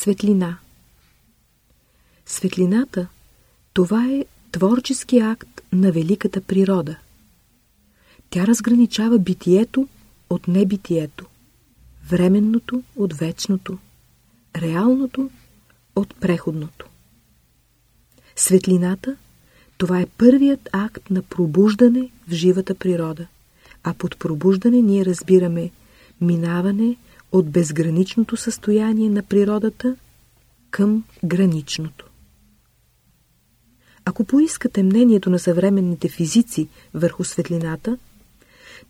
Светлина Светлината – това е творчески акт на великата природа. Тя разграничава битието от небитието, временното от вечното, реалното от преходното. Светлината – това е първият акт на пробуждане в живата природа, а под пробуждане ние разбираме минаване от безграничното състояние на природата към граничното. Ако поискате мнението на съвременните физици върху светлината,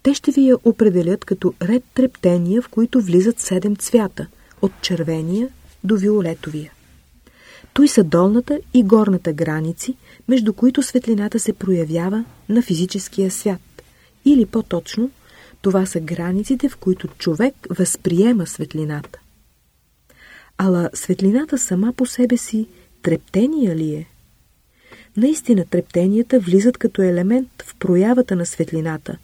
те ще ви я определят като ред трептения, в които влизат седем цвята, от червения до виолетовия. Той са долната и горната граници, между които светлината се проявява на физическия свят. Или по-точно, това са границите, в които човек възприема светлината. Ала светлината сама по себе си трептения ли е? Наистина трептенията влизат като елемент в проявата на светлината,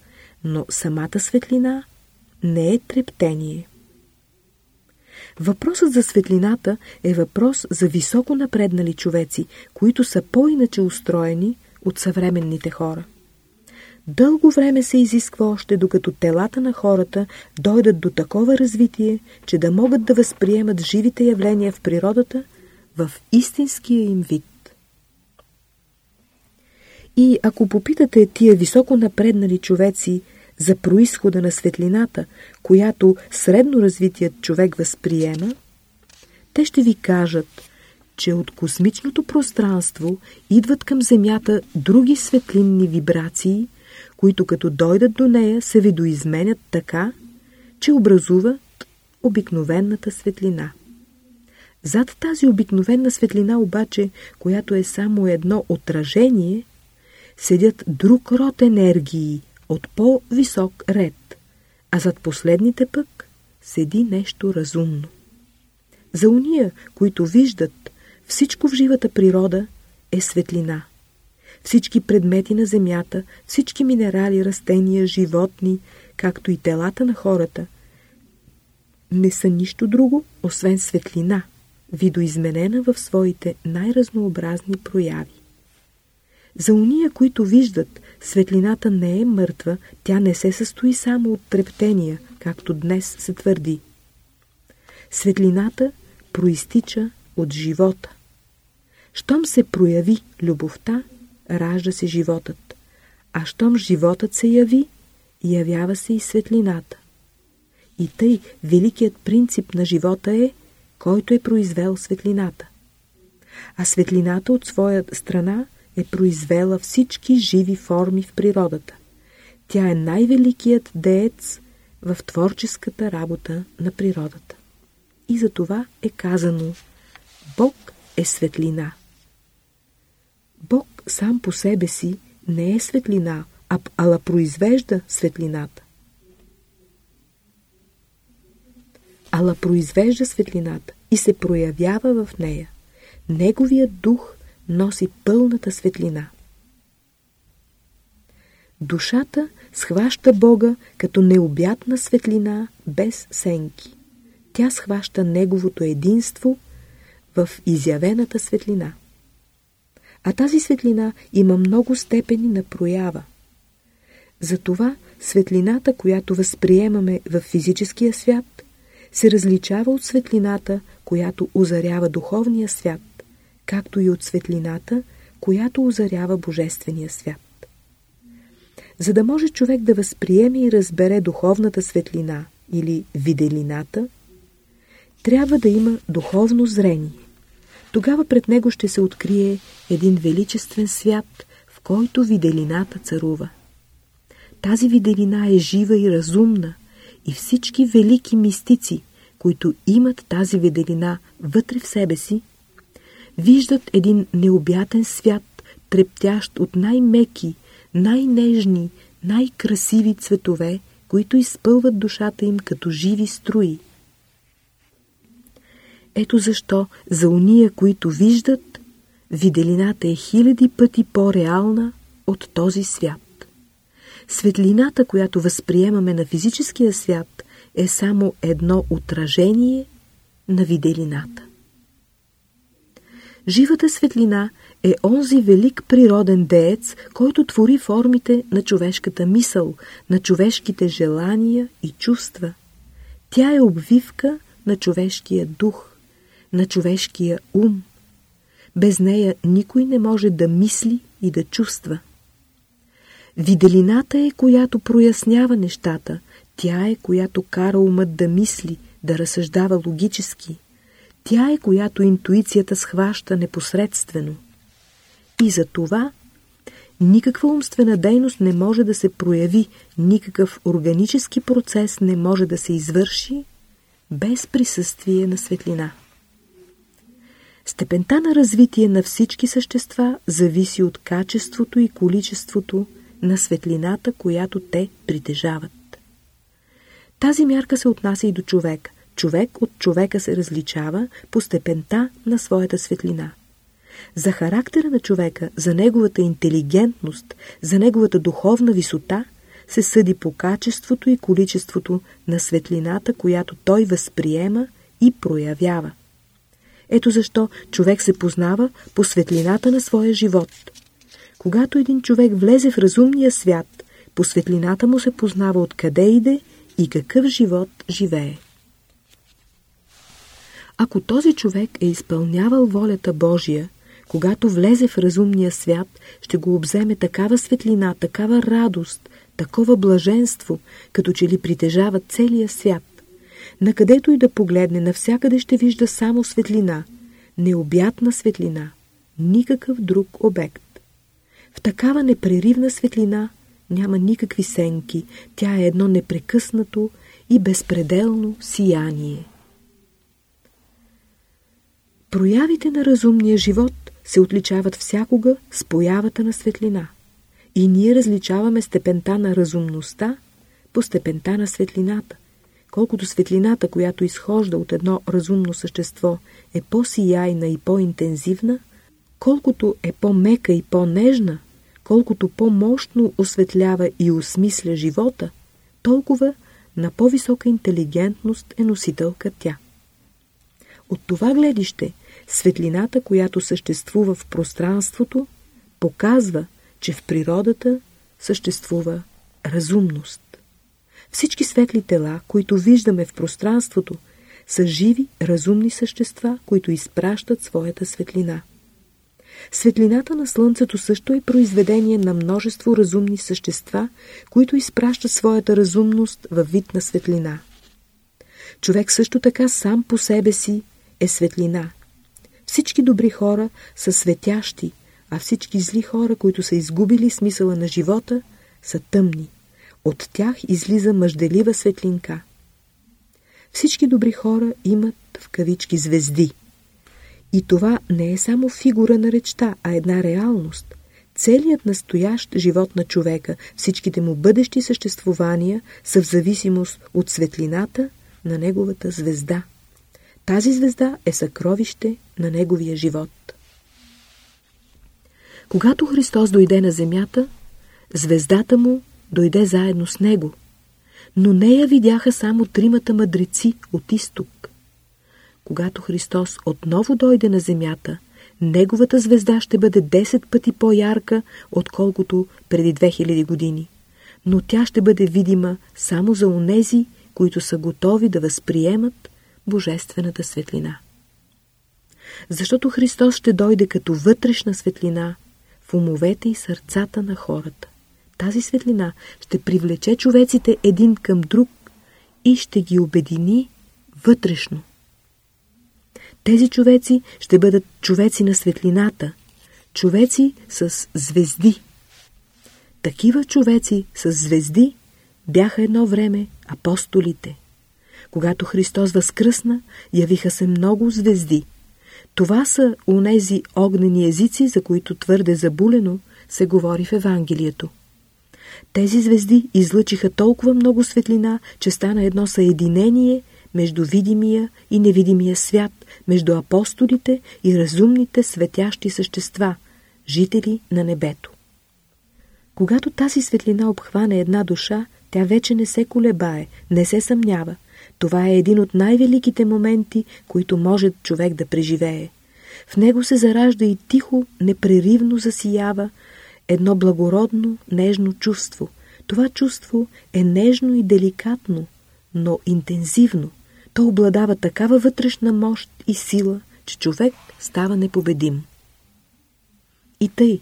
но самата светлина не е трептение. Въпросът за светлината е въпрос за високо напреднали човеци, които са по-иначе устроени от съвременните хора. Дълго време се изисква още, докато телата на хората дойдат до такова развитие, че да могат да възприемат живите явления в природата в истинския им вид. И ако попитате тия високо напреднали човеци за происхода на светлината, която средно развитият човек възприема, те ще ви кажат, че от космичното пространство идват към Земята други светлинни вибрации, които като дойдат до нея се видоизменят така, че образуват обикновената светлина. Зад тази обикновена светлина обаче, която е само едно отражение, седят друг род енергии от по-висок ред, а зад последните пък седи нещо разумно. За уния, които виждат, всичко в живата природа е светлина – всички предмети на земята, всички минерали, растения, животни, както и телата на хората, не са нищо друго, освен светлина, видоизменена в своите най-разнообразни прояви. За уния, които виждат, светлината не е мъртва, тя не се състои само от трептения, както днес се твърди. Светлината проистича от живота. Щом се прояви любовта, ражда се животът. А щом животът се яви, явява се и светлината. И тъй великият принцип на живота е, който е произвел светлината. А светлината от своя страна е произвела всички живи форми в природата. Тя е най-великият деец в творческата работа на природата. И за това е казано Бог е светлина. Бог сам по себе си не е светлина, а, ала произвежда светлината. Ала произвежда светлината и се проявява в нея. Неговият дух носи пълната светлина. Душата схваща Бога като необятна светлина без сенки. Тя схваща Неговото единство в изявената светлина. А тази светлина има много степени на проява. Затова светлината, която възприемаме в физическия свят, се различава от светлината, която озарява духовния свят, както и от светлината, която озарява божествения свят. За да може човек да възприеме и разбере духовната светлина или виделината, трябва да има духовно зрение тогава пред него ще се открие един величествен свят, в който виделината царува. Тази виделина е жива и разумна и всички велики мистици, които имат тази виделина вътре в себе си, виждат един необятен свят, трептящ от най-меки, най-нежни, най-красиви цветове, които изпълват душата им като живи струи. Ето защо за уния, които виждат, виделината е хиляди пъти по-реална от този свят. Светлината, която възприемаме на физическия свят, е само едно отражение на виделината. Живата светлина е онзи велик природен деец, който твори формите на човешката мисъл, на човешките желания и чувства. Тя е обвивка на човешкия дух, на човешкия ум. Без нея никой не може да мисли и да чувства. Виделината е, която прояснява нещата. Тя е, която кара умът да мисли, да разсъждава логически. Тя е, която интуицията схваща непосредствено. И за това никаква умствена дейност не може да се прояви, никакъв органически процес не може да се извърши без присъствие на светлина. Степента на развитие на всички същества зависи от качеството и количеството на светлината, която те притежават. Тази мярка се отнася и до човек. Човек от човека се различава по степента на своята светлина. За характера на човека, за неговата интелигентност, за неговата духовна висота се съди по качеството и количеството на светлината, която той възприема и проявява. Ето защо човек се познава по светлината на своя живот. Когато един човек влезе в разумния свят, по светлината му се познава откъде иде и какъв живот живее. Ако този човек е изпълнявал волята Божия, когато влезе в разумния свят, ще го обземе такава светлина, такава радост, такова блаженство, като че ли притежава целия свят. Накъдето и да погледне, навсякъде ще вижда само светлина, необятна светлина, никакъв друг обект. В такава непреривна светлина няма никакви сенки, тя е едно непрекъснато и безпределно сияние. Проявите на разумния живот се отличават всякога с появата на светлина. И ние различаваме степента на разумността по степента на светлината. Колкото светлината, която изхожда от едно разумно същество, е по-сияйна и по-интензивна, колкото е по-мека и по-нежна, колкото по-мощно осветлява и осмисля живота, толкова на по-висока интелигентност е носителка тя. От това гледище, светлината, която съществува в пространството, показва, че в природата съществува разумност. Всички светли тела, които виждаме в пространството, са живи, разумни същества, които изпращат своята светлина. Светлината на Слънцето също е произведение на множество разумни същества, които изпращат своята разумност във вид на светлина. Човек също така сам по себе си е светлина. Всички добри хора са светящи, а всички зли хора, които са изгубили смисъла на живота, са тъмни. От тях излиза мъжделива светлинка. Всички добри хора имат в кавички звезди. И това не е само фигура на речта, а една реалност. Целият настоящ живот на човека, всичките му бъдещи съществувания са в зависимост от светлината на неговата звезда. Тази звезда е съкровище на неговия живот. Когато Христос дойде на земята, звездата му дойде заедно с него, но нея видяха само тримата мъдреци от изток. Когато Христос отново дойде на земята, неговата звезда ще бъде 10 пъти по-ярка, отколкото преди 2000 години. Но тя ще бъде видима само за онези, които са готови да възприемат Божествената светлина. Защото Христос ще дойде като вътрешна светлина в умовете и сърцата на хората. Тази светлина ще привлече човеците един към друг и ще ги обедини вътрешно. Тези човеци ще бъдат човеци на светлината, човеци с звезди. Такива човеци с звезди бяха едно време апостолите. Когато Христос възкръсна, явиха се много звезди. Това са унези огнени езици, за които твърде забулено се говори в Евангелието. Тези звезди излъчиха толкова много светлина, че стана едно съединение между видимия и невидимия свят, между апостолите и разумните светящи същества, жители на небето. Когато тази светлина обхване една душа, тя вече не се колебае, не се съмнява. Това е един от най-великите моменти, които може човек да преживее. В него се заражда и тихо, непреривно засиява едно благородно, нежно чувство. Това чувство е нежно и деликатно, но интензивно. То обладава такава вътрешна мощ и сила, че човек става непобедим. И тъй,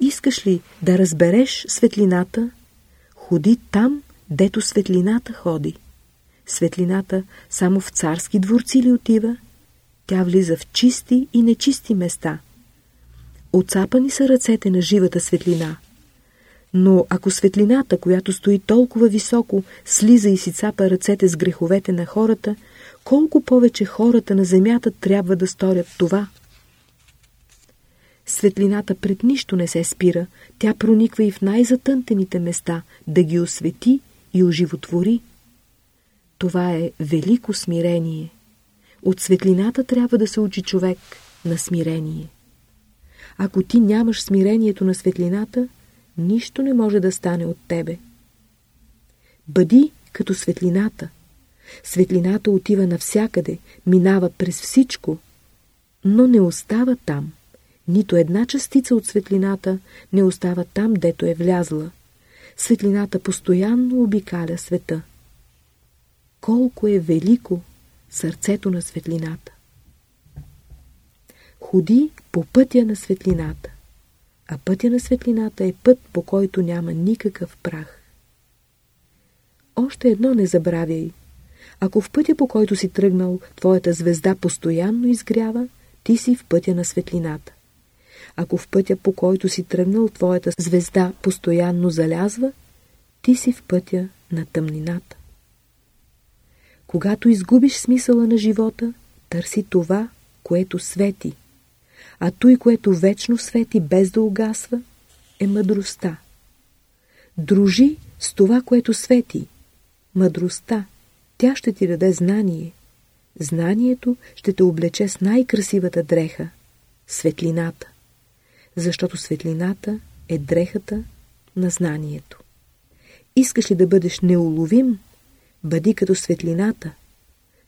искаш ли да разбереш светлината, ходи там, дето светлината ходи. Светлината само в царски дворци ли отива? Тя влиза в чисти и нечисти места. Отцапани са ръцете на живата светлина. Но ако светлината, която стои толкова високо, слиза и си цапа ръцете с греховете на хората, колко повече хората на земята трябва да сторят това? Светлината пред нищо не се спира, тя прониква и в най-затънтените места, да ги освети и оживотвори. Това е велико смирение. От светлината трябва да се учи човек на смирение. Ако ти нямаш смирението на светлината, нищо не може да стане от тебе. Бъди като светлината. Светлината отива навсякъде, минава през всичко, но не остава там. Нито една частица от светлината не остава там, дето е влязла. Светлината постоянно обикаля света. Колко е велико сърцето на светлината! Ходи по пътя на светлината, а пътя на светлината е път, по който няма никакъв прах. Още едно не забравяй. Ако в пътя, по който си тръгнал, твоята звезда постоянно изгрява, ти си в пътя на светлината. Ако в пътя, по който си тръгнал, твоята звезда постоянно залязва, ти си в пътя на тъмнината. Когато изгубиш смисъла на живота, търси това, което свети. А той, което вечно свети без да угасва, е мъдростта. Дружи с това, което свети. Мъдростта, тя ще ти даде знание. Знанието ще те облече с най-красивата дреха – светлината. Защото светлината е дрехата на знанието. Искаш ли да бъдеш неуловим, Бъди като светлината.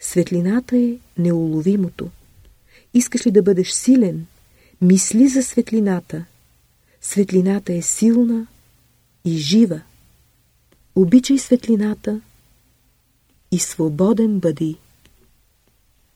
Светлината е неуловимото. Искаш ли да бъдеш силен? Мисли за светлината. Светлината е силна и жива. Обичай светлината и свободен бъди.